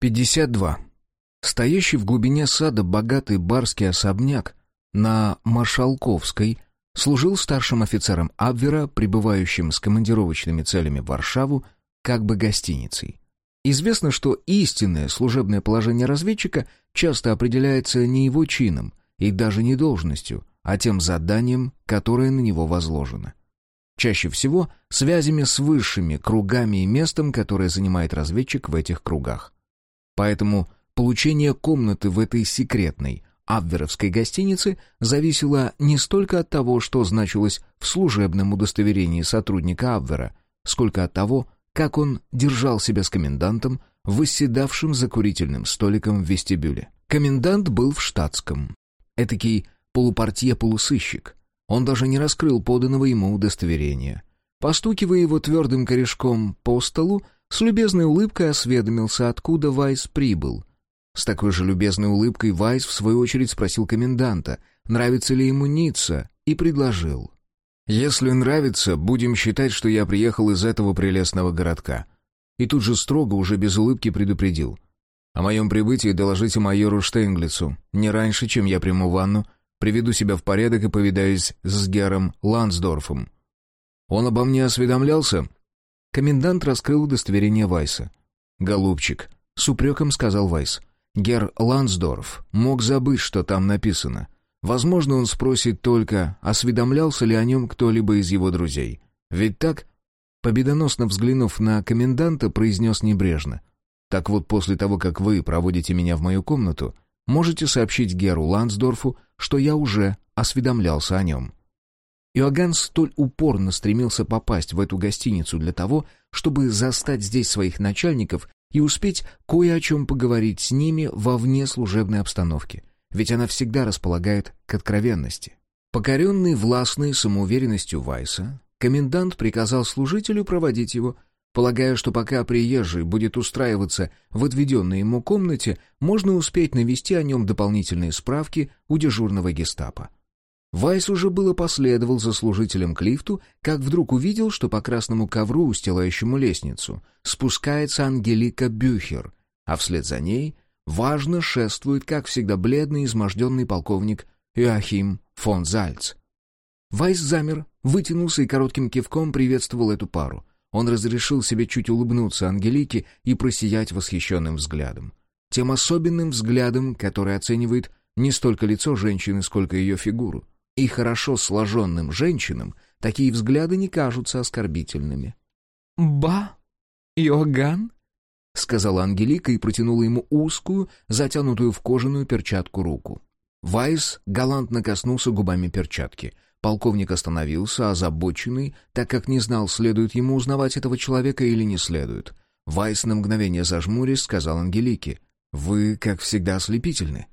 52. Стоящий в глубине сада богатый барский особняк на Маршалковской служил старшим офицером Абвера, прибывающим с командировочными целями в Варшаву, как бы гостиницей. Известно, что истинное служебное положение разведчика часто определяется не его чином и даже не должностью, а тем заданием, которое на него возложено. Чаще всего связями с высшими кругами и местом, которое занимает разведчик в этих кругах. Поэтому получение комнаты в этой секретной Абверовской гостинице зависело не столько от того, что значилось в служебном удостоверении сотрудника Абвера, сколько от того, как он держал себя с комендантом, восседавшим за курительным столиком в вестибюле. Комендант был в штатском. Этакий полупортье-полусыщик. Он даже не раскрыл поданного ему удостоверения. Постукивая его твердым корешком по столу, с любезной улыбкой осведомился, откуда Вайс прибыл. С такой же любезной улыбкой Вайс в свою очередь спросил коменданта, нравится ли ему Ницца, и предложил. «Если нравится, будем считать, что я приехал из этого прелестного городка». И тут же строго, уже без улыбки предупредил. «О моем прибытии доложите майору Штейнглицу. Не раньше, чем я приму ванну, приведу себя в порядок и повидаюсь с Гером Лансдорфом». «Он обо мне осведомлялся?» Комендант раскрыл удостоверение Вайса. «Голубчик», — с упреком сказал Вайс. «Гер Лансдорф мог забыть, что там написано. Возможно, он спросит только, осведомлялся ли о нем кто-либо из его друзей. Ведь так?» Победоносно взглянув на коменданта, произнес небрежно. «Так вот, после того, как вы проводите меня в мою комнату, можете сообщить Геру Лансдорфу, что я уже осведомлялся о нем». Иоганн столь упорно стремился попасть в эту гостиницу для того, чтобы застать здесь своих начальников и успеть кое о чем поговорить с ними во вне служебной обстановки, ведь она всегда располагает к откровенности. Покоренный властной самоуверенностью Вайса, комендант приказал служителю проводить его, полагая, что пока приезжий будет устраиваться в отведенной ему комнате, можно успеть навести о нем дополнительные справки у дежурного гестапо. Вайс уже было последовал за служителем к лифту, как вдруг увидел, что по красному ковру, устилающему лестницу, спускается Ангелика Бюхер, а вслед за ней важно шествует, как всегда, бледный изможденный полковник Иоахим фон Зальц. Вайс замер, вытянулся и коротким кивком приветствовал эту пару. Он разрешил себе чуть улыбнуться Ангелике и просиять восхищенным взглядом. Тем особенным взглядом, который оценивает не столько лицо женщины, сколько ее фигуру и хорошо сложенным женщинам такие взгляды не кажутся оскорбительными. «Ба, Йоган?» — сказала Ангелика и протянула ему узкую, затянутую в кожаную перчатку руку. Вайс галантно коснулся губами перчатки. Полковник остановился, озабоченный, так как не знал, следует ему узнавать этого человека или не следует. Вайс на мгновение зажмурясь сказал Ангелике, «Вы, как всегда, ослепительны».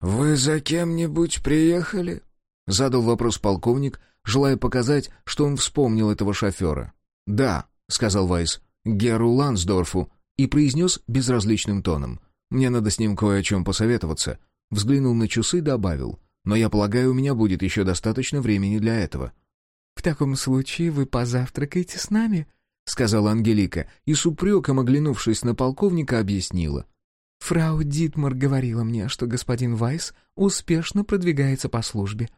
«Вы за кем-нибудь приехали?» Задал вопрос полковник, желая показать, что он вспомнил этого шофера. «Да», — сказал Вайс, — «Геру Лансдорфу», и произнес безразличным тоном. «Мне надо с ним кое о чем посоветоваться». Взглянул на часы и добавил. «Но я полагаю, у меня будет еще достаточно времени для этого». «В таком случае вы позавтракаете с нами?» — сказала Ангелика, и с упреком, оглянувшись на полковника, объяснила. «Фрау Дитмар говорила мне, что господин Вайс успешно продвигается по службе.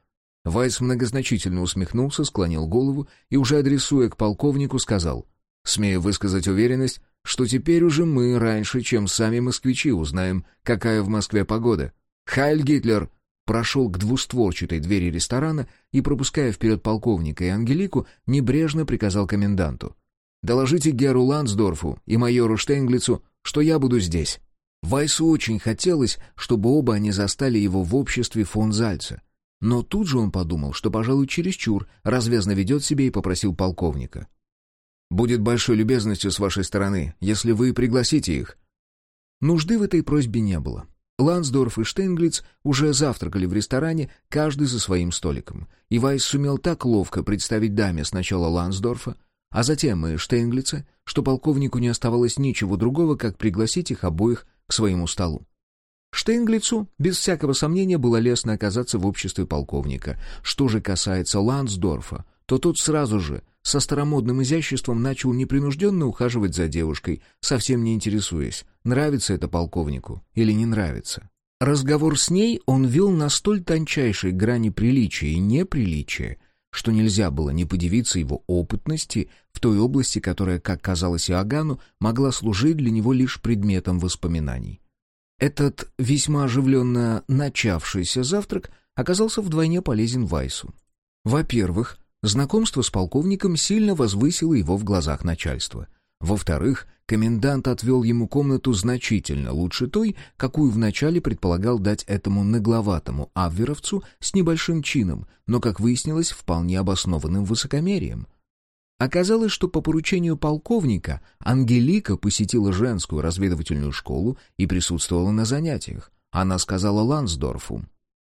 Вайс многозначительно усмехнулся, склонил голову и, уже адресуя к полковнику, сказал, «Смею высказать уверенность, что теперь уже мы раньше, чем сами москвичи, узнаем, какая в Москве погода. Хайль Гитлер!» Прошел к двустворчатой двери ресторана и, пропуская вперед полковника и Ангелику, небрежно приказал коменданту. «Доложите Геру Лансдорфу и майору Штейнглицу, что я буду здесь». Вайсу очень хотелось, чтобы оба они застали его в обществе фон Зальца. Но тут же он подумал, что, пожалуй, чересчур развязно ведет себя и попросил полковника. «Будет большой любезностью с вашей стороны, если вы пригласите их». Нужды в этой просьбе не было. Лансдорф и Штейнглиц уже завтракали в ресторане, каждый за своим столиком. И Вайс сумел так ловко представить даме сначала Лансдорфа, а затем и Штейнглица, что полковнику не оставалось ничего другого, как пригласить их обоих к своему столу. Штейнглицу, без всякого сомнения, было лестно оказаться в обществе полковника. Что же касается Лансдорфа, то тот сразу же со старомодным изяществом начал непринужденно ухаживать за девушкой, совсем не интересуясь, нравится это полковнику или не нравится. Разговор с ней он вел на столь тончайшей грани приличия и неприличия, что нельзя было не подивиться его опытности в той области, которая, как казалось Иоганну, могла служить для него лишь предметом воспоминаний. Этот весьма оживленно начавшийся завтрак оказался вдвойне полезен Вайсу. Во-первых, знакомство с полковником сильно возвысило его в глазах начальства. Во-вторых, комендант отвел ему комнату значительно лучше той, какую вначале предполагал дать этому нагловатому авверовцу с небольшим чином, но, как выяснилось, вполне обоснованным высокомерием. Оказалось, что по поручению полковника Ангелика посетила женскую разведывательную школу и присутствовала на занятиях. Она сказала Лансдорфу.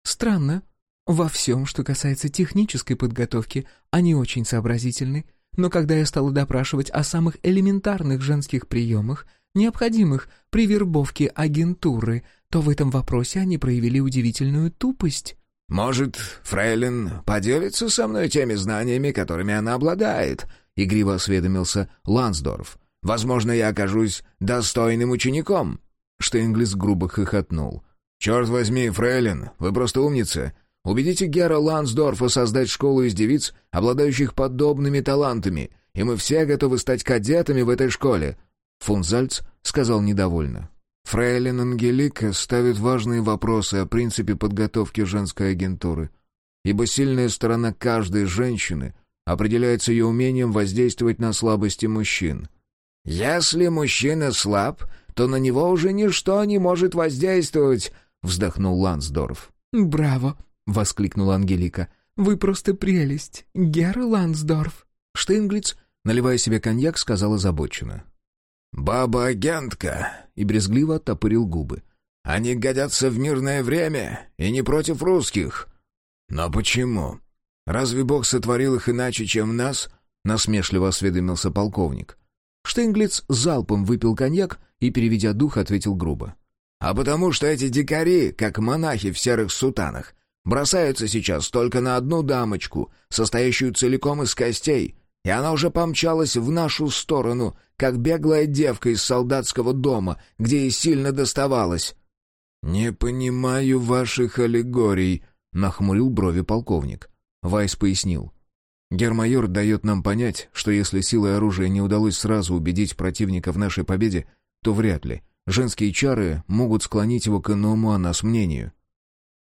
«Странно. Во всем, что касается технической подготовки, они очень сообразительны. Но когда я стала допрашивать о самых элементарных женских приемах, необходимых при вербовке агентуры, то в этом вопросе они проявили удивительную тупость». «Может, Фрейлин поделится со мной теми знаниями, которыми она обладает?» — игриво осведомился Лансдорф. «Возможно, я окажусь достойным учеником». Штейнглис грубо хохотнул. «Черт возьми, Фрейлин, вы просто умница. Убедите Гера Лансдорфа создать школу из девиц, обладающих подобными талантами, и мы все готовы стать кадетами в этой школе». Фунзальц сказал недовольно. Фрейлин Ангелика ставит важные вопросы о принципе подготовки женской агентуры, ибо сильная сторона каждой женщины определяется ее умением воздействовать на слабости мужчин. «Если мужчина слаб, то на него уже ничто не может воздействовать», — вздохнул Лансдорф. «Браво!» — воскликнула Ангелика. «Вы просто прелесть, Герр Лансдорф!» Штейнглиц, наливая себе коньяк, сказал озабоченно. «Баба-агентка!» — и брезгливо оттопырил губы. «Они годятся в мирное время и не против русских». «Но почему? Разве Бог сотворил их иначе, чем нас?» — насмешливо осведомился полковник. Штейнглиц залпом выпил коньяк и, переведя дух, ответил грубо. «А потому что эти дикари, как монахи в серых сутанах, бросаются сейчас только на одну дамочку, состоящую целиком из костей, и она уже помчалась в нашу сторону, как беглая девка из солдатского дома, где ей сильно доставалось». «Не понимаю ваших аллегорий», — нахмурил брови полковник. Вайс пояснил. «Гермайор дает нам понять, что если силой оружия не удалось сразу убедить противника в нашей победе, то вряд ли. Женские чары могут склонить его к иному о нас мнению».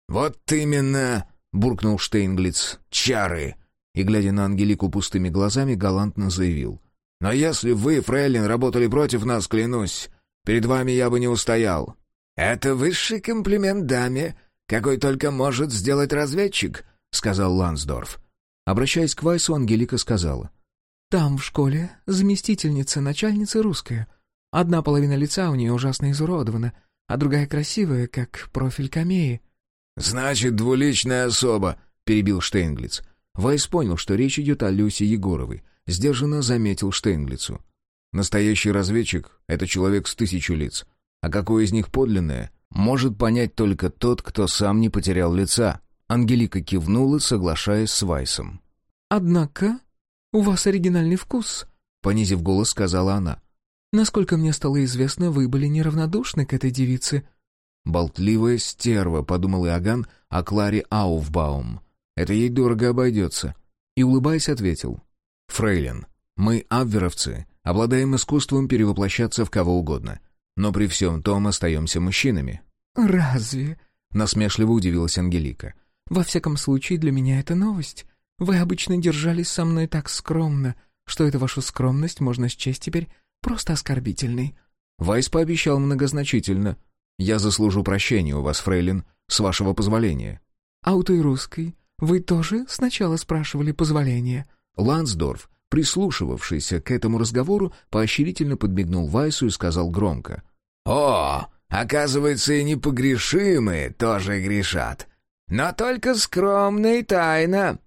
«Вот именно!» — буркнул Штейнглиц. «Чары!» И, глядя на Ангелику пустыми глазами, галантно заявил. «Но если вы, фрейлин, работали против нас, клянусь, перед вами я бы не устоял». «Это высший комплимент даме, какой только может сделать разведчик», — сказал Лансдорф. Обращаясь к Вайсу, Ангелика сказала. «Там, в школе, заместительница начальницы русская. Одна половина лица у нее ужасно изуродована, а другая красивая, как профиль камеи». «Значит, двуличная особа», — перебил Штейнглиц. Вайс понял, что речь идет о Люсе Егоровой. Сдержанно заметил Штейнглицу. Настоящий разведчик — это человек с тысячу лиц. А какое из них подлинное, может понять только тот, кто сам не потерял лица. Ангелика кивнула, соглашаясь с Вайсом. «Однако, у вас оригинальный вкус», — понизив голос, сказала она. «Насколько мне стало известно, вы были неравнодушны к этой девице». «Болтливая стерва», — подумал Иоганн о Кларе Ауфбаум. «Это ей дорого обойдется». И, улыбаясь, ответил. «Фрейлин, мы, абверовцы, обладаем искусством перевоплощаться в кого угодно. Но при всем том остаемся мужчинами». «Разве?» — насмешливо удивилась Ангелика. «Во всяком случае, для меня это новость. Вы обычно держались со мной так скромно, что эту вашу скромность можно счесть теперь просто оскорбительной». Вайс пообещал многозначительно. «Я заслужу прощения у вас, фрейлин, с вашего позволения». «А у той русской вы тоже сначала спрашивали позволения?» Лансдорф, прислушивавшийся к этому разговору, поощрительно подмигнул Вайсу и сказал громко. «О, оказывается, и непогрешимые тоже грешат. Но только скромно и тайно».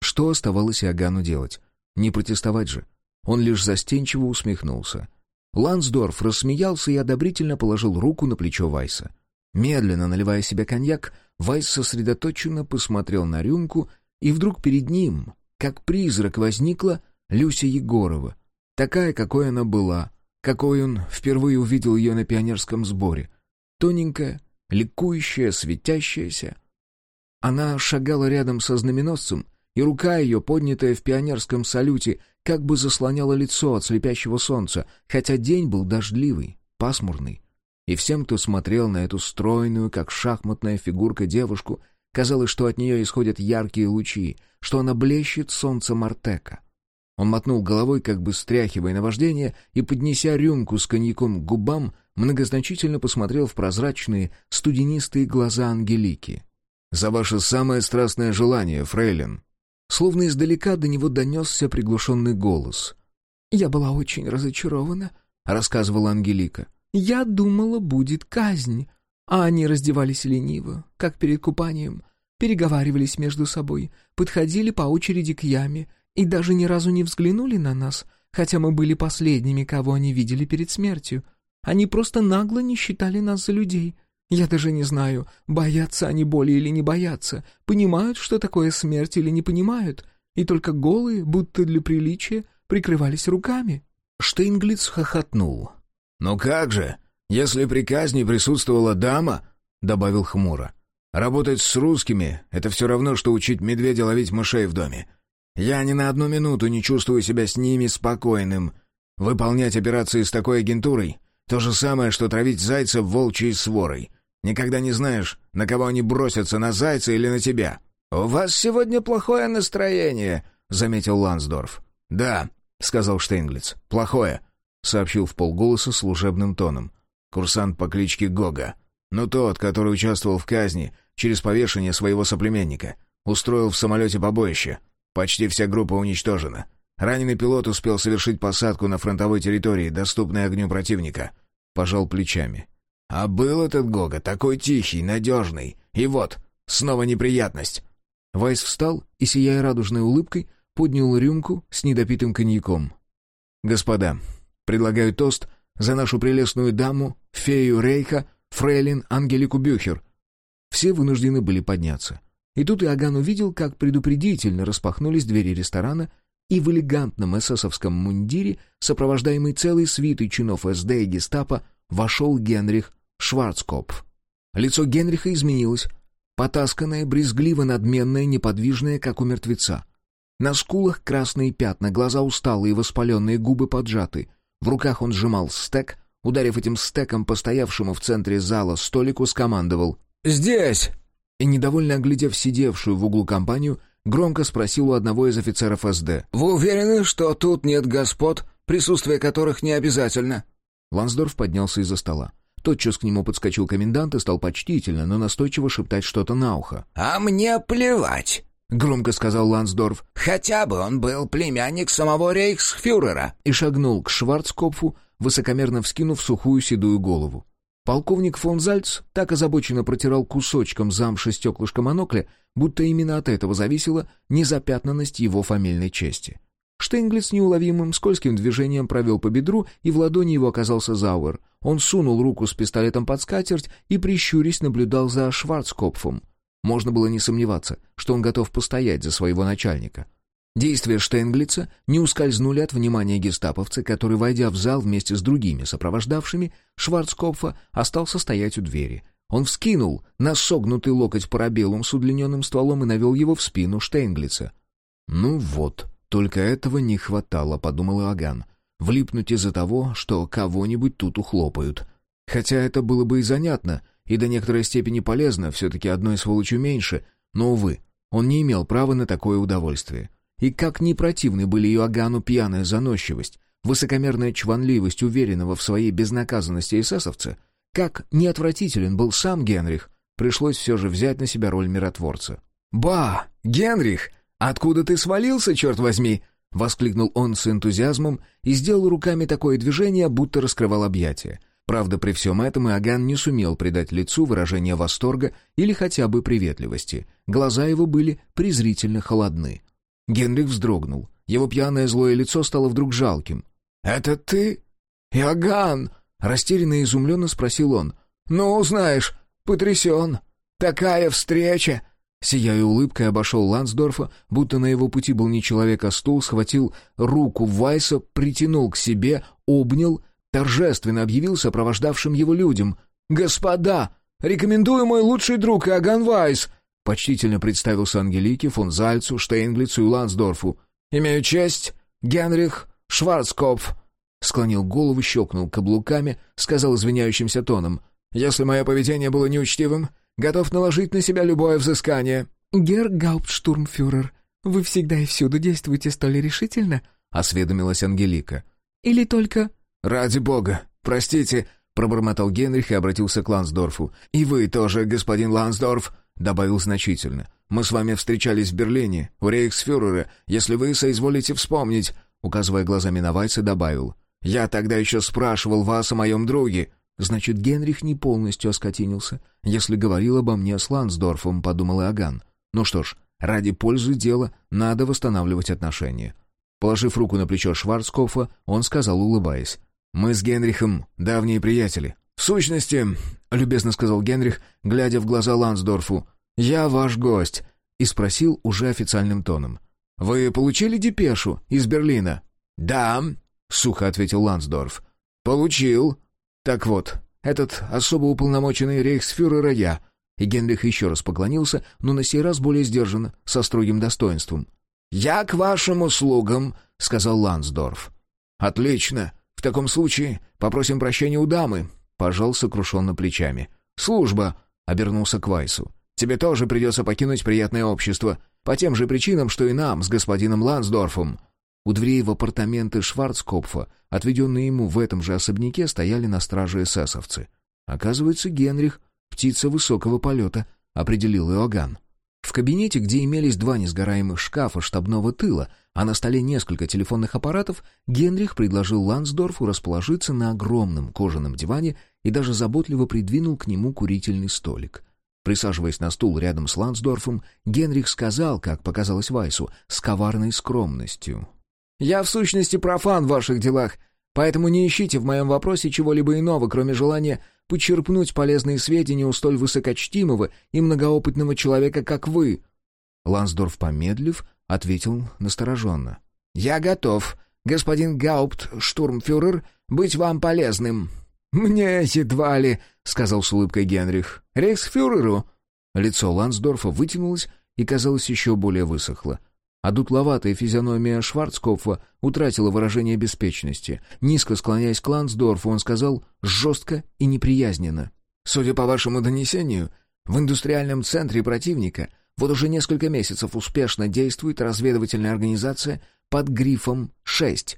Что оставалось Иоганну делать? Не протестовать же. Он лишь застенчиво усмехнулся. Лансдорф рассмеялся и одобрительно положил руку на плечо Вайса. Медленно наливая себе коньяк, Вайс сосредоточенно посмотрел на рюмку, и вдруг перед ним как призрак возникла Люся Егорова, такая, какой она была, какой он впервые увидел ее на пионерском сборе. Тоненькая, ликующая, светящаяся. Она шагала рядом со знаменосцем, и рука ее, поднятая в пионерском салюте, как бы заслоняла лицо от слепящего солнца, хотя день был дождливый, пасмурный. И всем, кто смотрел на эту стройную, как шахматная фигурка девушку, казалось, что от нее исходят яркие лучи, что она блещет солнце Мартека. Он мотнул головой, как бы стряхивая наваждение, и, поднеся рюмку с коньяком к губам, многозначительно посмотрел в прозрачные, студенистые глаза Ангелики. «За ваше самое страстное желание, фрейлин!» Словно издалека до него донесся приглушенный голос. «Я была очень разочарована», — рассказывала Ангелика. «Я думала, будет казнь, а они раздевались лениво, как перед купанием, переговаривались между собой, подходили по очереди к яме и даже ни разу не взглянули на нас, хотя мы были последними, кого они видели перед смертью. Они просто нагло не считали нас за людей». Я даже не знаю, боятся они боли или не боятся, понимают, что такое смерть или не понимают, и только голые, будто для приличия, прикрывались руками». Штейнглиц хохотнул. «Ну как же, если при казни присутствовала дама?» — добавил хмуро. «Работать с русскими — это все равно, что учить медведя ловить мышей в доме. Я ни на одну минуту не чувствую себя с ними спокойным. Выполнять операции с такой агентурой — то же самое, что травить зайца волчьей сворой. Никогда не знаешь, на кого они бросятся, на зайца или на тебя. «У вас сегодня плохое настроение», — заметил Лансдорф. «Да», — сказал Штейнглиц. «Плохое», — сообщил в полголоса служебным тоном. Курсант по кличке Гога. Ну тот, который участвовал в казни через повешение своего соплеменника. Устроил в самолете побоище. Почти вся группа уничтожена. Раненый пилот успел совершить посадку на фронтовой территории, доступной огню противника. Пожал плечами. А был этот Гога такой тихий, надежный. И вот, снова неприятность. Вайс встал и, сияя радужной улыбкой, поднял рюмку с недопитым коньяком. «Господа, предлагаю тост за нашу прелестную даму, фею Рейха, фрейлин Ангелику Бюхер». Все вынуждены были подняться. И тут Иоганн увидел, как предупредительно распахнулись двери ресторана, и в элегантном эсэсовском мундире, сопровождаемый целой свитой чинов СД и гестапо, вошел Генрих Шварцкопф. Лицо Генриха изменилось. Потасканное, брезгливо-надменное, неподвижное, как у мертвеца. На скулах красные пятна, глаза усталые, воспаленные, губы поджаты. В руках он сжимал стек, ударив этим стеком постоявшему в центре зала столику, скомандовал «Здесь!» И, недовольно оглядев сидевшую в углу компанию, громко спросил у одного из офицеров СД. «Вы уверены, что тут нет господ, присутствие которых не обязательно?» Лансдорф поднялся из-за стола. Тотчас к нему подскочил комендант и стал почтительно, но настойчиво шептать что-то на ухо. «А мне плевать!» — громко сказал Лансдорф. «Хотя бы он был племянник самого рейхсфюрера!» И шагнул к Шварцкопфу, высокомерно вскинув сухую седую голову. Полковник фон Зальц так озабоченно протирал кусочком замши стеклышко монокля, будто именно от этого зависела незапятнанность его фамильной чести. Штейнглиц неуловимым скользким движением провел по бедру, и в ладони его оказался Зауэр. Он сунул руку с пистолетом под скатерть и, прищурясь, наблюдал за Шварцкопфом. Можно было не сомневаться, что он готов постоять за своего начальника. Действия Штейнглица не ускользнули от внимания гестаповца, который, войдя в зал вместе с другими сопровождавшими, Шварцкопфа остался стоять у двери. Он вскинул на согнутый локоть парабеллум с удлиненным стволом и навел его в спину Штейнглица. «Ну вот», только этого не хватало, подумал Иоганн. Влипнуть из-за того, что кого-нибудь тут ухлопают. Хотя это было бы и занятно, и до некоторой степени полезно, все-таки одной сволочью меньше, но, увы, он не имел права на такое удовольствие. И как не противны были Иоганну пьяная заносчивость, высокомерная чванливость уверенного в своей безнаказанности эсэсовца, как неотвратителен был сам Генрих, пришлось все же взять на себя роль миротворца. «Ба! Генрих! «Откуда ты свалился, черт возьми?» — воскликнул он с энтузиазмом и сделал руками такое движение, будто раскрывал объятия. Правда, при всем этом Иоганн не сумел придать лицу выражение восторга или хотя бы приветливости. Глаза его были презрительно холодны. Генрих вздрогнул. Его пьяное злое лицо стало вдруг жалким. «Это ты? Иоганн?» — растерянно и изумленно спросил он. «Ну, знаешь, потрясен. Такая встреча!» Сияя улыбкой, обошел Лансдорфа, будто на его пути был не человек, а стул, схватил руку Вайса, притянул к себе, обнял, торжественно объявил сопровождавшим его людям. «Господа, рекомендую мой лучший друг Иоганн Вайс!» Почтительно представился Ангелике, фон Зальцу, Штейнглицу и Лансдорфу. «Имею честь, Генрих Шварцкопф!» Склонил голову, щелкнул каблуками, сказал извиняющимся тоном. «Если мое поведение было неучтивым, готов наложить на себя любое взыскание». «Герр Гауптштурмфюрер, вы всегда и всюду действуете столь решительно?» — осведомилась Ангелика. «Или только...» «Ради бога, простите», — пробормотал Генрих и обратился к Лансдорфу. «И вы тоже, господин Лансдорф», — добавил значительно. «Мы с вами встречались в Берлине, у рейхсфюрера, если вы соизволите вспомнить», — указывая глазами на Вайса, добавил. «Я тогда еще спрашивал вас о моем друге». «Значит, Генрих не полностью оскотинился, если говорил обо мне с Лансдорфом», — подумал Иоганн. «Ну что ж, ради пользы дела надо восстанавливать отношения». Положив руку на плечо Шварцкопфа, он сказал, улыбаясь. «Мы с Генрихом давние приятели». «В сущности», — любезно сказал Генрих, глядя в глаза Лансдорфу, «я ваш гость», и спросил уже официальным тоном. «Вы получили депешу из Берлина?» «Да», — сухо ответил Лансдорф. «Получил». «Так вот, этот особо уполномоченный рейхсфюрера я». И Генрих еще раз поклонился, но на сей раз более сдержанно, со строгим достоинством. «Я к вашим услугам», — сказал Лансдорф. «Отлично. В таком случае попросим прощения у дамы», — пожал сокрушенно плечами. «Служба», — обернулся к Вайсу. «Тебе тоже придется покинуть приятное общество, по тем же причинам, что и нам с господином Лансдорфом». У дверей в апартаменты Шварцкопфа, отведенные ему в этом же особняке, стояли на страже эсэсовцы. Оказывается, Генрих — птица высокого полета, определил Иоганн. В кабинете, где имелись два несгораемых шкафа штабного тыла, а на столе несколько телефонных аппаратов, Генрих предложил Лансдорфу расположиться на огромном кожаном диване и даже заботливо придвинул к нему курительный столик. Присаживаясь на стул рядом с Лансдорфом, Генрих сказал, как показалось Вайсу, с коварной скромностью. Я, в сущности, профан в ваших делах, поэтому не ищите в моем вопросе чего-либо иного, кроме желания почерпнуть полезные сведения у столь высокочтимого и многоопытного человека, как вы». Лансдорф, помедлив, ответил настороженно. «Я готов, господин Гаупт, штурмфюрер, быть вам полезным». «Мне едва ли», — сказал с улыбкой Генрих. «Рейхсфюреру». Лицо Лансдорфа вытянулось и, казалось, еще более высохло. А дутловатая физиономия Шварцкопфа утратила выражение беспечности. Низко склоняясь к Лансдорфу, он сказал жестко и неприязненно. «Судя по вашему донесению, в индустриальном центре противника вот уже несколько месяцев успешно действует разведывательная организация под грифом «6».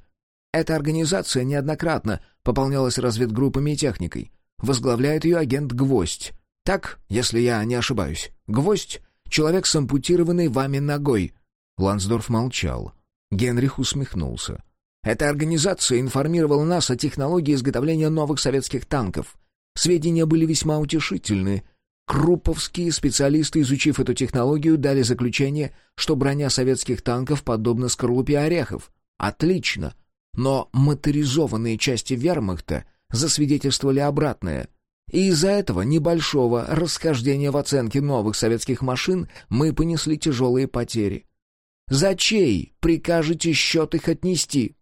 Эта организация неоднократно пополнялась разведгруппами и техникой. Возглавляет ее агент Гвоздь. Так, если я не ошибаюсь. Гвоздь — человек с ампутированной вами ногой — Лансдорф молчал. Генрих усмехнулся. «Эта организация информировала нас о технологии изготовления новых советских танков. Сведения были весьма утешительны. Крупповские специалисты, изучив эту технологию, дали заключение, что броня советских танков подобна скорлупе орехов. Отлично. Но моторизованные части вермахта засвидетельствовали обратное. И из-за этого небольшого расхождения в оценке новых советских машин мы понесли тяжелые потери. За чей прикажете счет их отнести?»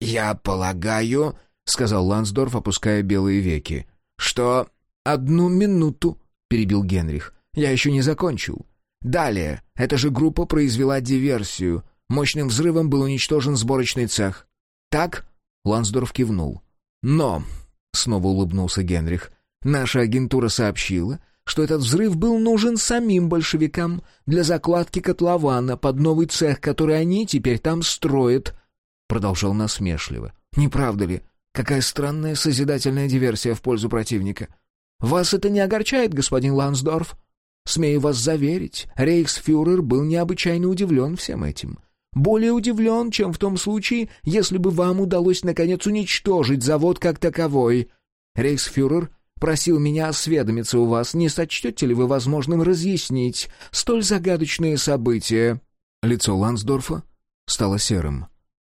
«Я полагаю», — сказал Лансдорф, опуская белые веки, «что...» «Одну минуту», — перебил Генрих. «Я еще не закончил. Далее, эта же группа произвела диверсию. Мощным взрывом был уничтожен сборочный цех. Так?» — Лансдорф кивнул. «Но...» — снова улыбнулся Генрих. «Наша агентура сообщила, что этот взрыв был нужен самим большевикам для закладки котлована под новый цех, который они теперь там строят. Продолжал насмешливо. Не правда ли? Какая странная созидательная диверсия в пользу противника. Вас это не огорчает, господин Лансдорф? Смею вас заверить, рейхсфюрер был необычайно удивлен всем этим. Более удивлен, чем в том случае, если бы вам удалось наконец уничтожить завод как таковой. Рейхсфюрер Просил меня осведомиться у вас, не сочтете ли вы возможным разъяснить столь загадочные события?» Лицо Лансдорфа стало серым.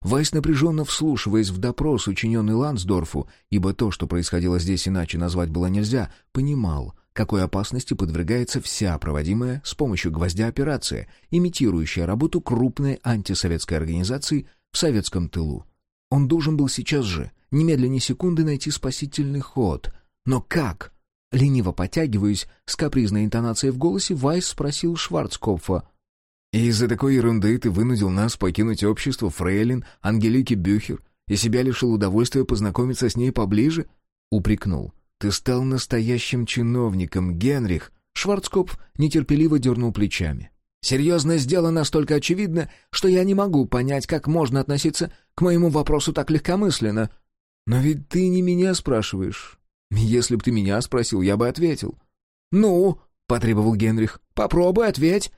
Вайс, напряженно вслушиваясь в допрос, учиненный Лансдорфу, ибо то, что происходило здесь иначе назвать было нельзя, понимал, какой опасности подвергается вся проводимая с помощью гвоздя операция, имитирующая работу крупной антисоветской организации в советском тылу. Он должен был сейчас же, немедленно секунды, найти спасительный ход. Но как? Лениво потягиваясь, с капризной интонацией в голосе, Вайс спросил Шварцкопфа. «И из-за такой ерунды ты вынудил нас покинуть общество Фрейлин, Ангелики Бюхер и себя лишил удовольствия познакомиться с ней поближе?» Упрекнул. «Ты стал настоящим чиновником, Генрих!» Шварцкопф нетерпеливо дернул плечами. «Серьезность дела настолько очевидна, что я не могу понять, как можно относиться к моему вопросу так легкомысленно. Но ведь ты не меня спрашиваешь. Если б ты меня спросил, я бы ответил». «Ну?» — потребовал Генрих. «Попробуй, ответь».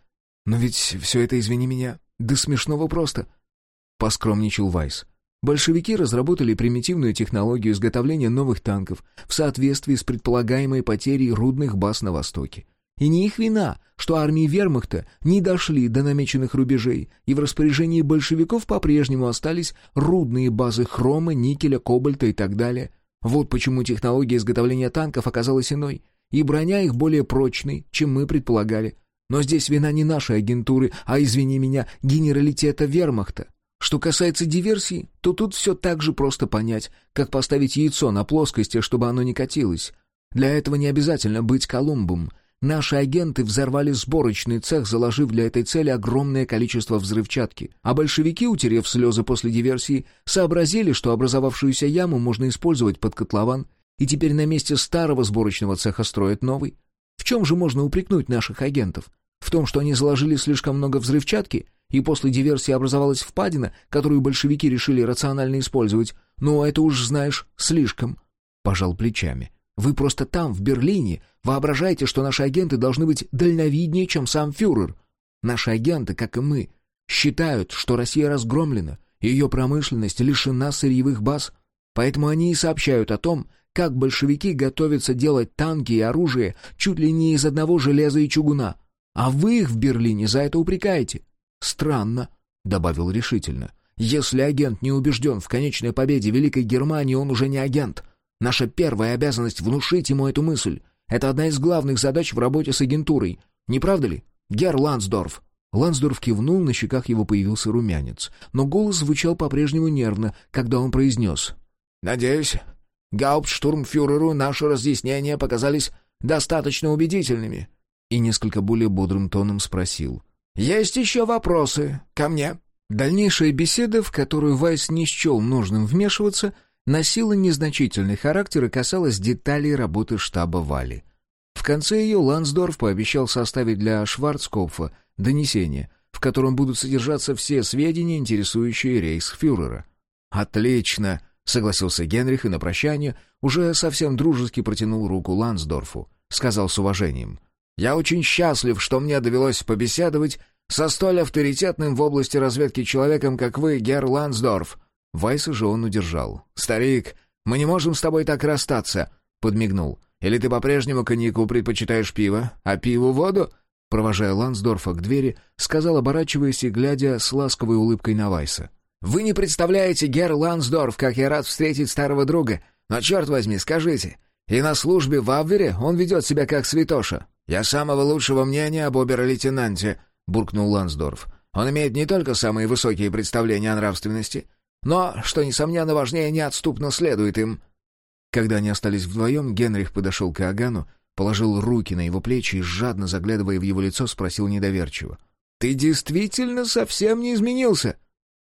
«Но ведь все это, извини меня, до смешного просто», — поскромничал Вайс. Большевики разработали примитивную технологию изготовления новых танков в соответствии с предполагаемой потерей рудных баз на Востоке. И не их вина, что армии вермахта не дошли до намеченных рубежей, и в распоряжении большевиков по-прежнему остались рудные базы хрома, никеля, кобальта и так далее. Вот почему технология изготовления танков оказалась иной, и броня их более прочной, чем мы предполагали. Но здесь вина не нашей агентуры, а, извини меня, генералитета вермахта. Что касается диверсии, то тут все так же просто понять, как поставить яйцо на плоскости, чтобы оно не катилось. Для этого не обязательно быть Колумбом. Наши агенты взорвали сборочный цех, заложив для этой цели огромное количество взрывчатки. А большевики, утерев слезы после диверсии, сообразили, что образовавшуюся яму можно использовать под котлован, и теперь на месте старого сборочного цеха строят новый. В чем же можно упрекнуть наших агентов? В том, что они заложили слишком много взрывчатки — и после диверсии образовалась впадина, которую большевики решили рационально использовать. Но это уж, знаешь, слишком. Пожал плечами. Вы просто там, в Берлине, воображаете, что наши агенты должны быть дальновиднее, чем сам фюрер. Наши агенты, как и мы, считают, что Россия разгромлена, ее промышленность лишена сырьевых баз. Поэтому они и сообщают о том, как большевики готовятся делать танки и оружие чуть ли не из одного железа и чугуна. А вы их в Берлине за это упрекаете. «Странно», — добавил решительно. «Если агент не убежден в конечной победе Великой Германии, он уже не агент. Наша первая обязанность — внушить ему эту мысль. Это одна из главных задач в работе с агентурой. Не правда ли, Герр Лансдорф?» Лансдорф кивнул, на щеках его появился румянец. Но голос звучал по-прежнему нервно, когда он произнес. «Надеюсь, гауптштурмфюреру наши разъяснения показались достаточно убедительными». И несколько более бодрым тоном спросил. «Есть еще вопросы ко мне?» Дальнейшая беседа, в которую Вайс не счел нужным вмешиваться, носила незначительный характер и касалась деталей работы штаба Вали. В конце ее Лансдорф пообещал составить для Шварцкопфа донесение, в котором будут содержаться все сведения, интересующие рейхсфюрера. «Отлично!» — согласился Генрих и на прощание уже совсем дружески протянул руку Лансдорфу. Сказал с уважением — я очень счастлив, что мне довелось побеседовать со столь авторитетным в области разведки человеком, как вы, Герр Лансдорф». Вайса же он удержал. «Старик, мы не можем с тобой так расстаться», — подмигнул. «Или ты по-прежнему коньяку предпочитаешь пиво, а пиву воду?» Провожая Лансдорфа к двери, сказал, оборачиваясь и глядя с ласковой улыбкой на Вайса. «Вы не представляете, Герр Лансдорф, как я рад встретить старого друга. Но черт возьми, скажите, и на службе в Абвере он ведет себя как святоша. «Я самого лучшего мнения об обер-лейтенанте», — буркнул Лансдорф. «Он имеет не только самые высокие представления о нравственности, но, что, несомненно, важнее, неотступно следует им». Когда они остались вдвоем, Генрих подошел к Агану, положил руки на его плечи и, жадно заглядывая в его лицо, спросил недоверчиво. «Ты действительно совсем не изменился?»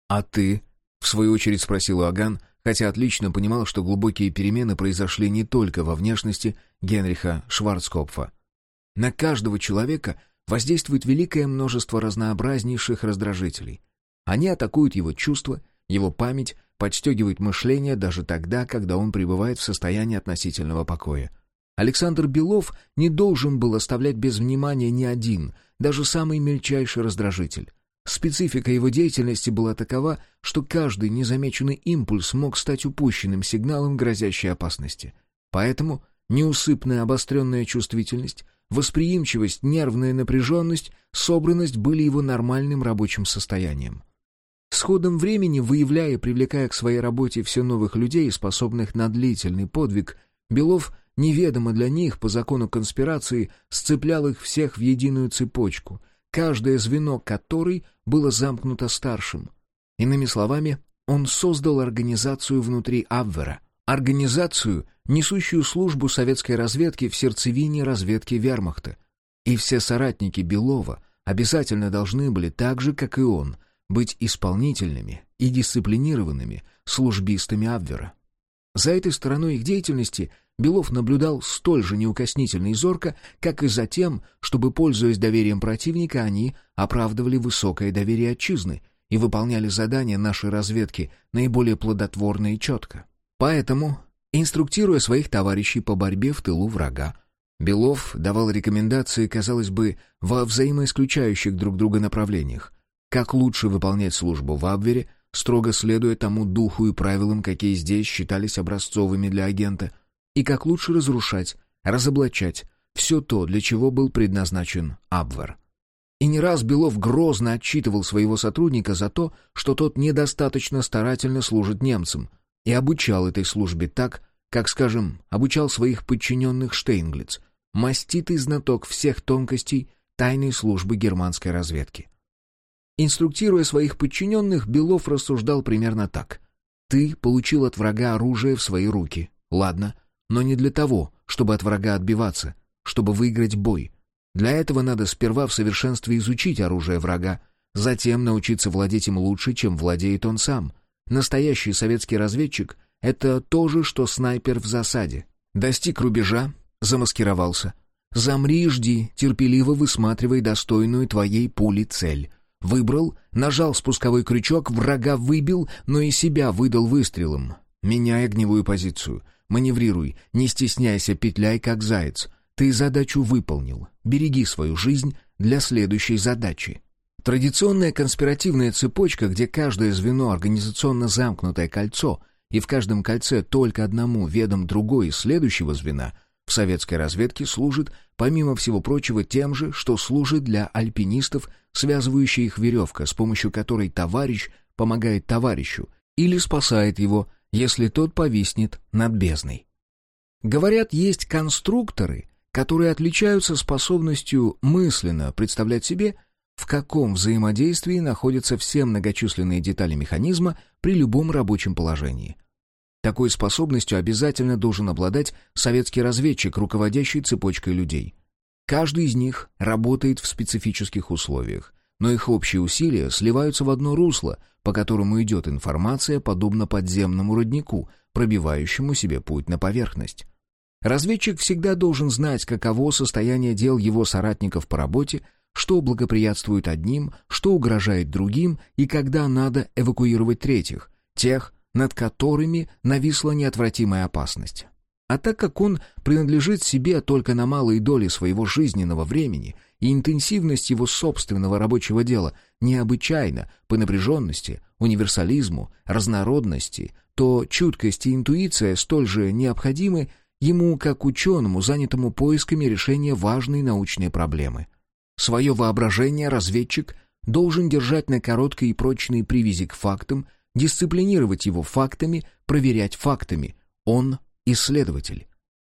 «А ты?» — в свою очередь спросил Аган, хотя отлично понимал, что глубокие перемены произошли не только во внешности Генриха Шварцкопфа. На каждого человека воздействует великое множество разнообразнейших раздражителей. Они атакуют его чувства, его память, подстегивают мышление даже тогда, когда он пребывает в состоянии относительного покоя. Александр Белов не должен был оставлять без внимания ни один, даже самый мельчайший раздражитель. Специфика его деятельности была такова, что каждый незамеченный импульс мог стать упущенным сигналом грозящей опасности. Поэтому неусыпная обостренная чувствительность, Восприимчивость, нервная напряженность, собранность были его нормальным рабочим состоянием. С ходом времени, выявляя и привлекая к своей работе все новых людей, способных на длительный подвиг, Белов неведомо для них по закону конспирации, сцеплял их всех в единую цепочку, каждое звено которой было замкнуто старшим. Иными словами, он создал организацию внутри Абвера, организацию, несущую службу советской разведки в сердцевине разведки вермахта. И все соратники Белова обязательно должны были так же, как и он, быть исполнительными и дисциплинированными службистами Абвера. За этой стороной их деятельности Белов наблюдал столь же неукоснительно и зорко, как и за тем, чтобы, пользуясь доверием противника, они оправдывали высокое доверие отчизны и выполняли задания нашей разведки наиболее плодотворно и четко. Поэтому, инструктируя своих товарищей по борьбе в тылу врага, Белов давал рекомендации, казалось бы, во взаимоисключающих друг друга направлениях. Как лучше выполнять службу в Абвере, строго следуя тому духу и правилам, какие здесь считались образцовыми для агента, и как лучше разрушать, разоблачать все то, для чего был предназначен Абвер. И не раз Белов грозно отчитывал своего сотрудника за то, что тот недостаточно старательно служит немцам, и обучал этой службе так, как, скажем, обучал своих подчиненных Штейнглиц, маститый знаток всех тонкостей тайной службы германской разведки. Инструктируя своих подчиненных, Белов рассуждал примерно так. «Ты получил от врага оружие в свои руки. Ладно, но не для того, чтобы от врага отбиваться, чтобы выиграть бой. Для этого надо сперва в совершенстве изучить оружие врага, затем научиться владеть им лучше, чем владеет он сам. Настоящий советский разведчик — это то же, что снайпер в засаде. Достиг рубежа, замаскировался. Замри жди, терпеливо высматривай достойную твоей пули цель. Выбрал, нажал спусковой крючок, врага выбил, но и себя выдал выстрелом. Меняй огневую позицию. Маневрируй, не стесняйся, петляй как заяц. Ты задачу выполнил. Береги свою жизнь для следующей задачи. Традиционная конспиративная цепочка, где каждое звено организационно замкнутое кольцо, и в каждом кольце только одному ведом другой из следующего звена — в советской разведке служит, помимо всего прочего, тем же, что служит для альпинистов, связывающая их веревка, с помощью которой товарищ помогает товарищу или спасает его, если тот повиснет над бездной. Говорят, есть конструкторы, которые отличаются способностью мысленно представлять себе, в каком взаимодействии находятся все многочисленные детали механизма при любом рабочем положении – такой способностью обязательно должен обладать советский разведчик, руководящий цепочкой людей. Каждый из них работает в специфических условиях, но их общие усилия сливаются в одно русло, по которому идет информация, подобно подземному роднику, пробивающему себе путь на поверхность. Разведчик всегда должен знать, каково состояние дел его соратников по работе, что благоприятствует одним, что угрожает другим и когда надо эвакуировать третьих, тех, над которыми нависла неотвратимая опасность. А так как он принадлежит себе только на малые доли своего жизненного времени, и интенсивность его собственного рабочего дела необычайна по напряженности, универсализму, разнородности, то чуткость и интуиция столь же необходимы ему как ученому, занятому поисками решения важной научной проблемы. Свое воображение разведчик должен держать на короткой и прочной привязи к фактам, дисциплинировать его фактами, проверять фактами. Он исследователь.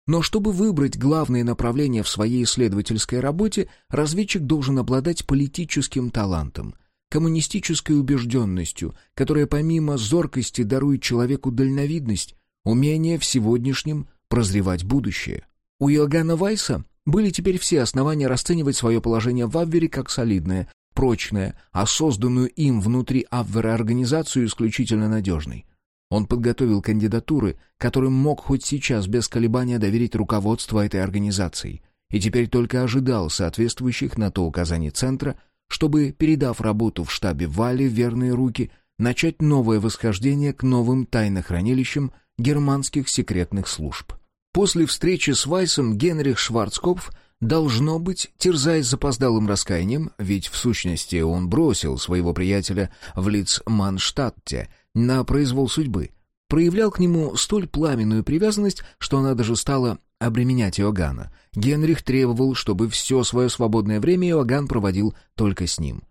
Но чтобы выбрать главное направление в своей исследовательской работе, разведчик должен обладать политическим талантом, коммунистической убежденностью, которая помимо зоркости дарует человеку дальновидность, умение в сегодняшнем прозревать будущее. У Иоганна Вайса были теперь все основания расценивать свое положение в Абвере как солидное, прочное, а созданную им внутри Абвера организацию исключительно надежной. Он подготовил кандидатуры, которым мог хоть сейчас без колебания доверить руководство этой организацией, и теперь только ожидал соответствующих на то указаний Центра, чтобы, передав работу в штабе Вали в верные руки, начать новое восхождение к новым тайнохранилищам германских секретных служб. После встречи с Вайсом Генрих Шварцкопф Должно быть, терзаясь запоздалым раскаянием, ведь в сущности он бросил своего приятеля в Лицманштадте на произвол судьбы, проявлял к нему столь пламенную привязанность, что она даже стала обременять Иоганна. Генрих требовал, чтобы все свое свободное время Иоганн проводил только с ним.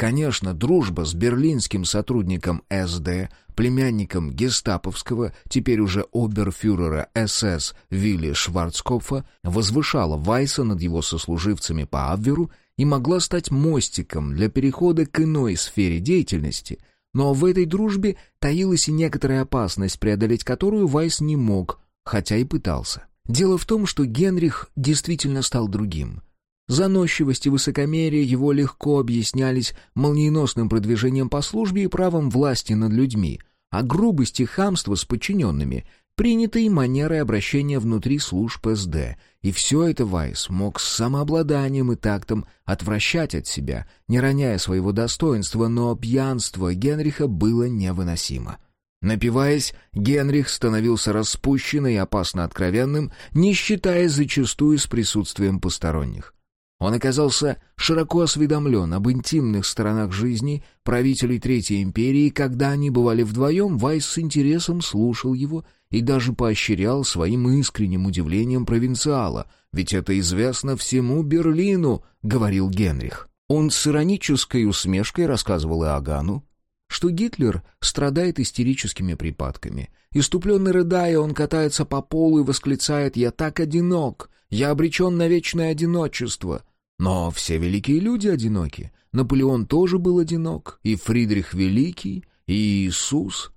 Конечно, дружба с берлинским сотрудником СД, племянником гестаповского, теперь уже оберфюрера СС Вилли Шварцкопфа, возвышала Вайса над его сослуживцами по Абверу и могла стать мостиком для перехода к иной сфере деятельности, но в этой дружбе таилась и некоторая опасность, преодолеть которую Вайс не мог, хотя и пытался. Дело в том, что Генрих действительно стал другим — Заносчивость и высокомерие его легко объяснялись молниеносным продвижением по службе и правом власти над людьми, а грубость и хамство с подчиненными — принятой манерой обращения внутри служб СД. И все это Вайс мог с самообладанием и тактом отвращать от себя, не роняя своего достоинства, но пьянство Генриха было невыносимо. Напиваясь, Генрих становился распущенным и опасно откровенным, не считаясь зачастую с присутствием посторонних. Он оказался широко осведомлен об интимных сторонах жизни правителей Третьей империи, когда они бывали вдвоем, Вайс с интересом слушал его и даже поощрял своим искренним удивлением провинциала, ведь это известно всему Берлину, — говорил Генрих. Он с иронической усмешкой рассказывал Иоганну, что Гитлер страдает истерическими припадками. Иступленно рыдая, он катается по полу и восклицает «Я так одинок! Я обречен на вечное одиночество!» Но все великие люди одиноки. Наполеон тоже был одинок, и Фридрих Великий, и Иисус.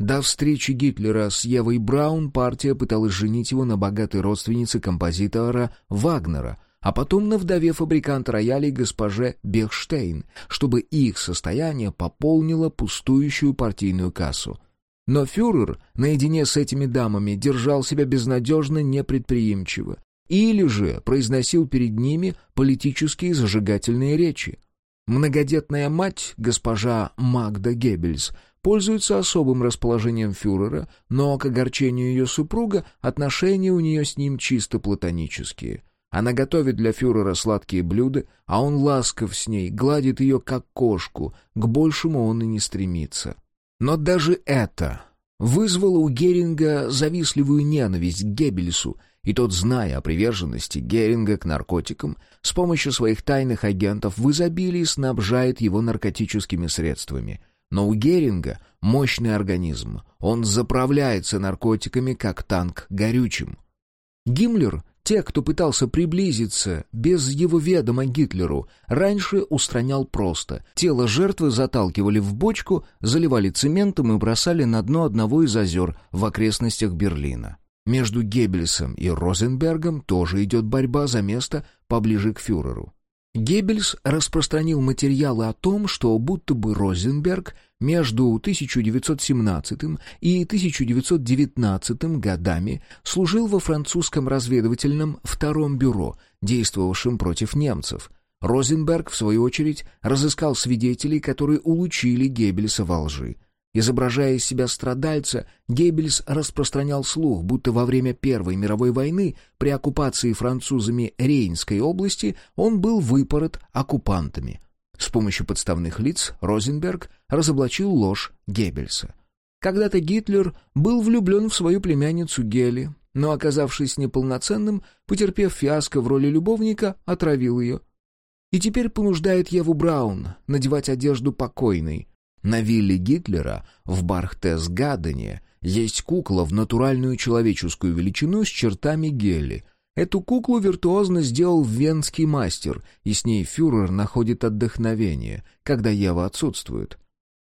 До встречи Гитлера с Евой Браун партия пыталась женить его на богатой родственнице композитора Вагнера, а потом на вдове фабриканта роялей госпоже Бехштейн, чтобы их состояние пополнило пустующую партийную кассу. Но фюрер наедине с этими дамами держал себя безнадежно непредприимчиво или же произносил перед ними политические зажигательные речи. Многодетная мать, госпожа Магда Геббельс, пользуется особым расположением фюрера, но к огорчению ее супруга отношения у нее с ним чисто платонические. Она готовит для фюрера сладкие блюда, а он ласков с ней, гладит ее как кошку, к большему он и не стремится. Но даже это вызвало у Геринга завистливую ненависть к Геббельсу, и тот, зная о приверженности Геринга к наркотикам, с помощью своих тайных агентов в изобилии снабжает его наркотическими средствами. Но у Геринга мощный организм, он заправляется наркотиками, как танк горючим. Гиммлер, те, кто пытался приблизиться без его ведома Гитлеру, раньше устранял просто. Тело жертвы заталкивали в бочку, заливали цементом и бросали на дно одного из озер в окрестностях Берлина. Между Геббельсом и Розенбергом тоже идет борьба за место поближе к фюреру. Геббельс распространил материалы о том, что будто бы Розенберг между 1917 и 1919 годами служил во французском разведывательном втором бюро, действовавшем против немцев. Розенберг, в свою очередь, разыскал свидетелей, которые улучили Геббельса во лжи. Изображая из себя страдальца, Геббельс распространял слух, будто во время Первой мировой войны при оккупации французами Рейнской области он был выпорот оккупантами. С помощью подставных лиц Розенберг разоблачил ложь Геббельса. Когда-то Гитлер был влюблен в свою племянницу Гели, но, оказавшись неполноценным, потерпев фиаско в роли любовника, отравил ее. И теперь понуждает Еву Браун надевать одежду покойной — на вилле Гитлера в Бархтесгадене есть кукла в натуральную человеческую величину с чертами Гелли. Эту куклу виртуозно сделал венский мастер, и с ней фюрер находит отдохновение, когда Ева отсутствует.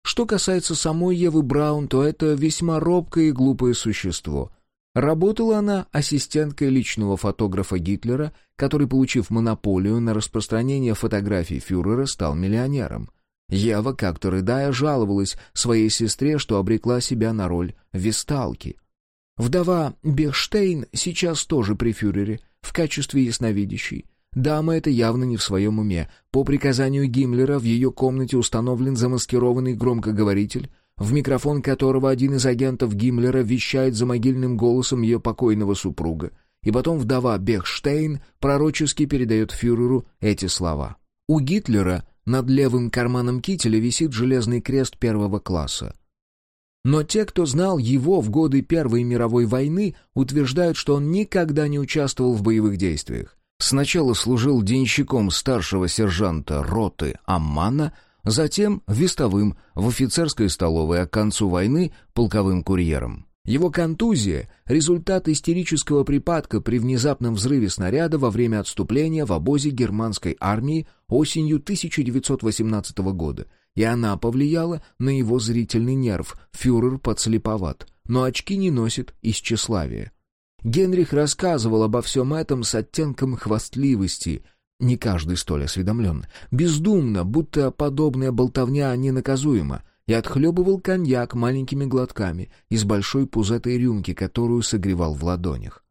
Что касается самой Евы Браун, то это весьма робкое и глупое существо. Работала она ассистенткой личного фотографа Гитлера, который, получив монополию на распространение фотографий фюрера, стал миллионером. Ева, как-то рыдая, жаловалась своей сестре, что обрекла себя на роль весталки. Вдова Бехштейн сейчас тоже при фюрере, в качестве ясновидящей. Дама эта явно не в своем уме. По приказанию Гиммлера в ее комнате установлен замаскированный громкоговоритель, в микрофон которого один из агентов Гиммлера вещает за могильным голосом ее покойного супруга. И потом вдова Бехштейн пророчески передает фюреру эти слова. У Гитлера над левым карманом кителя висит железный крест первого класса. Но те, кто знал его в годы Первой мировой войны, утверждают, что он никогда не участвовал в боевых действиях. Сначала служил денщиком старшего сержанта роты Аммана, затем вестовым в офицерской столовой, а к концу войны полковым курьером. Его контузия – результат истерического припадка при внезапном взрыве снаряда во время отступления в обозе германской армии осенью 1918 года, и она повлияла на его зрительный нерв, фюрер подслеповат, но очки не носит из тщеславия. Генрих рассказывал обо всем этом с оттенком хвастливости, не каждый столь осведомлен, бездумно, будто подобная болтовня ненаказуема, и отхлебывал коньяк маленькими глотками из большой пузатой рюмки, которую согревал в ладонях.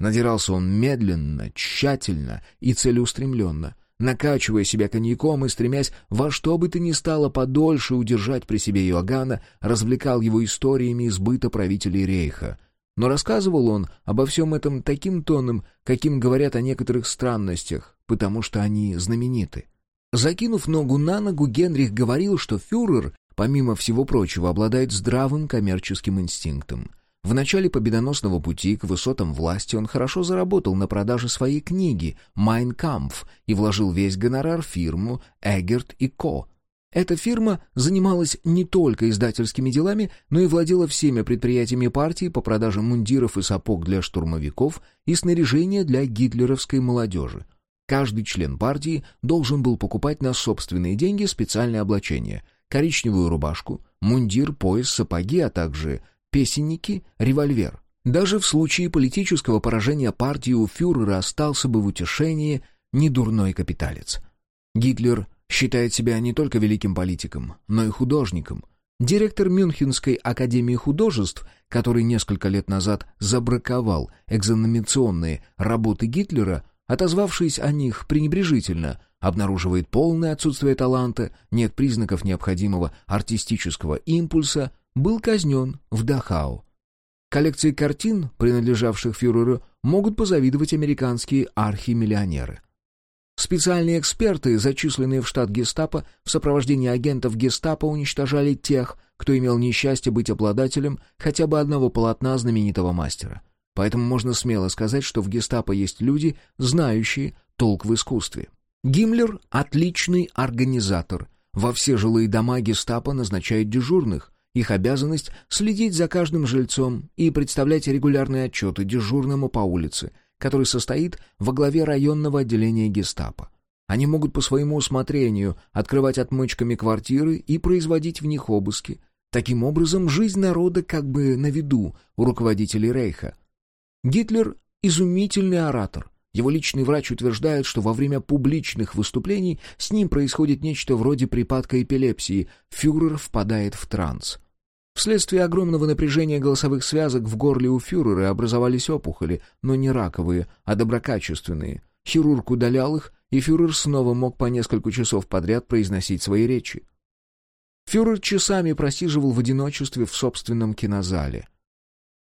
Надирался он медленно, тщательно и целеустремленно, накачивая себя коньяком и стремясь во что бы то ни стало подольше удержать при себе Иоганна, развлекал его историями из быта правителей Рейха. Но рассказывал он обо всем этом таким тоном, каким говорят о некоторых странностях, потому что они знамениты. Закинув ногу на ногу, Генрих говорил, что фюрер помимо всего прочего, обладает здравым коммерческим инстинктом. В начале победоносного пути к высотам власти он хорошо заработал на продаже своей книги «Майн Кампф» и вложил весь гонорар в фирму «Эггерт и Ко». Эта фирма занималась не только издательскими делами, но и владела всеми предприятиями партии по продаже мундиров и сапог для штурмовиков и снаряжения для гитлеровской молодежи. Каждый член партии должен был покупать на собственные деньги специальное облачение, коричневую рубашку, мундир, пояс, сапоги, а также песенники, револьвер. Даже в случае политического поражения партии у фюрера остался бы в утешении недурной капиталец. Гитлер считает себя не только великим политиком, но и художником. Директор Мюнхенской академии художеств, который несколько лет назад забраковал экзаменационные работы Гитлера, отозвавшись о них пренебрежительно, обнаруживает полное отсутствие таланта, нет признаков необходимого артистического импульса, был казнен в Дахау. Коллекции картин, принадлежавших фюреру, могут позавидовать американские архимиллионеры. Специальные эксперты, зачисленные в штат гестапо, в сопровождении агентов гестапо уничтожали тех, кто имел несчастье быть обладателем хотя бы одного полотна знаменитого мастера. Поэтому можно смело сказать, что в гестапо есть люди, знающие толк в искусстве. Гиммлер — отличный организатор. Во все жилые дома гестапо назначает дежурных. Их обязанность — следить за каждым жильцом и представлять регулярные отчеты дежурному по улице, который состоит во главе районного отделения гестапо. Они могут по своему усмотрению открывать отмычками квартиры и производить в них обыски. Таким образом, жизнь народа как бы на виду у руководителей Рейха. Гитлер — изумительный оратор. Его личный врач утверждает, что во время публичных выступлений с ним происходит нечто вроде припадка эпилепсии, фюрер впадает в транс. Вследствие огромного напряжения голосовых связок в горле у фюрера образовались опухоли, но не раковые, а доброкачественные. Хирург удалял их, и фюрер снова мог по несколько часов подряд произносить свои речи. Фюрер часами просиживал в одиночестве в собственном кинозале.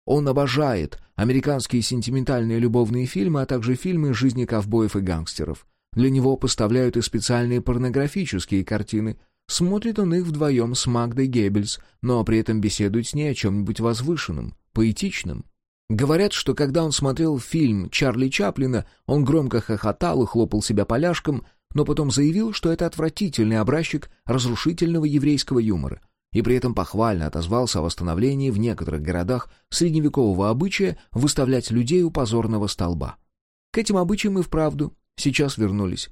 Он обожает американские сентиментальные любовные фильмы, а также фильмы жизни ковбоев и гангстеров. Для него поставляют и специальные порнографические картины. Смотрит он их вдвоем с Магдой Геббельс, но при этом беседует с ней о чем-нибудь возвышенном, поэтичном. Говорят, что когда он смотрел фильм Чарли Чаплина, он громко хохотал и хлопал себя поляшком, но потом заявил, что это отвратительный образчик разрушительного еврейского юмора — и при этом похвально отозвался о восстановлении в некоторых городах средневекового обычая выставлять людей у позорного столба. К этим обычаям и вправду сейчас вернулись.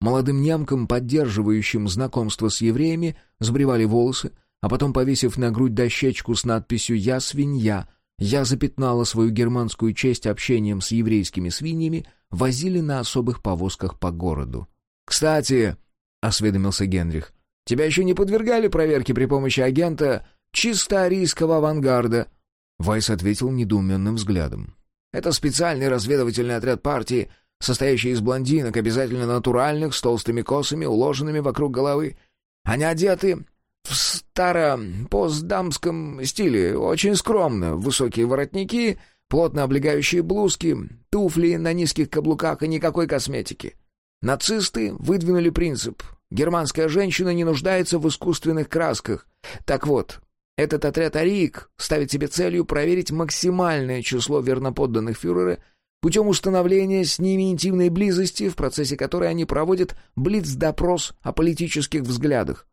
Молодым нямкам, поддерживающим знакомство с евреями, сбривали волосы, а потом, повесив на грудь дощечку с надписью «Я свинья», «Я запятнала свою германскую честь общением с еврейскими свиньями», возили на особых повозках по городу. «Кстати», — осведомился Генрих, Тебя еще не подвергали проверке при помощи агента чисто арийского авангарда?» Вайс ответил недоуменным взглядом. «Это специальный разведывательный отряд партии, состоящий из блондинок, обязательно натуральных, с толстыми косами, уложенными вокруг головы. Они одеты в старо-постдамском стиле, очень скромно, высокие воротники, плотно облегающие блузки, туфли на низких каблуках и никакой косметики. Нацисты выдвинули принцип Германская женщина не нуждается в искусственных красках. Так вот, этот отряд Ариик ставит себе целью проверить максимальное число верноподданных фюрера путем установления с ними интимной близости, в процессе которой они проводят блиц-допрос о политических взглядах.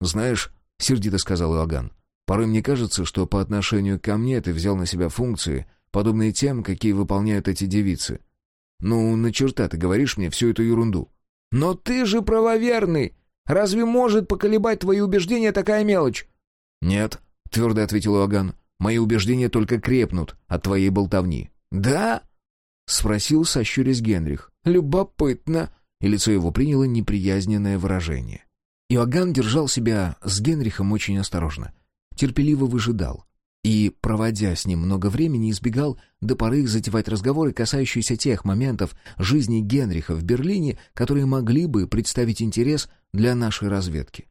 «Знаешь», — сердито сказал Иоганн, «порой мне кажется, что по отношению ко мне ты взял на себя функции, подобные тем, какие выполняют эти девицы. Ну, на черта ты говоришь мне всю эту ерунду». «Но ты же правоверный! Разве может поколебать твои убеждения такая мелочь?» «Нет», — твердо ответил Иоганн, «мои убеждения только крепнут от твоей болтовни». «Да?» — спросил, сощурясь Генрих. «Любопытно!» И лицо его приняло неприязненное выражение. Иоганн держал себя с Генрихом очень осторожно. Терпеливо выжидал. И, проводя с ним много времени, избегал до поры затевать разговоры, касающиеся тех моментов жизни Генриха в Берлине, которые могли бы представить интерес для нашей разведки.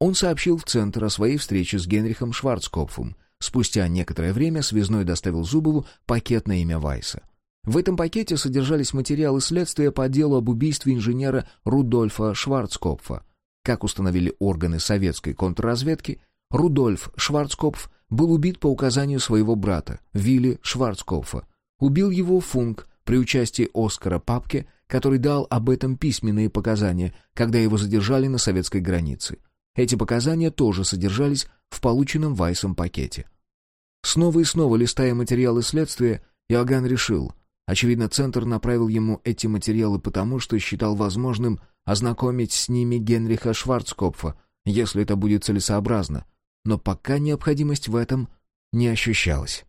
Он сообщил в Центр о своей встрече с Генрихом Шварцкопфом. Спустя некоторое время связной доставил Зубову пакет на имя Вайса. В этом пакете содержались материалы следствия по делу об убийстве инженера Рудольфа Шварцкопфа. Как установили органы советской контрразведки, Рудольф Шварцкопф был убит по указанию своего брата, Вилли Шварцкопфа. Убил его Функ при участии Оскара Папке, который дал об этом письменные показания, когда его задержали на советской границе. Эти показания тоже содержались в полученном Вайсом пакете. Снова и снова листая материалы следствия, Иоганн решил, очевидно, Центр направил ему эти материалы потому, что считал возможным ознакомить с ними Генриха Шварцкопфа, если это будет целесообразно, но пока необходимость в этом не ощущалась.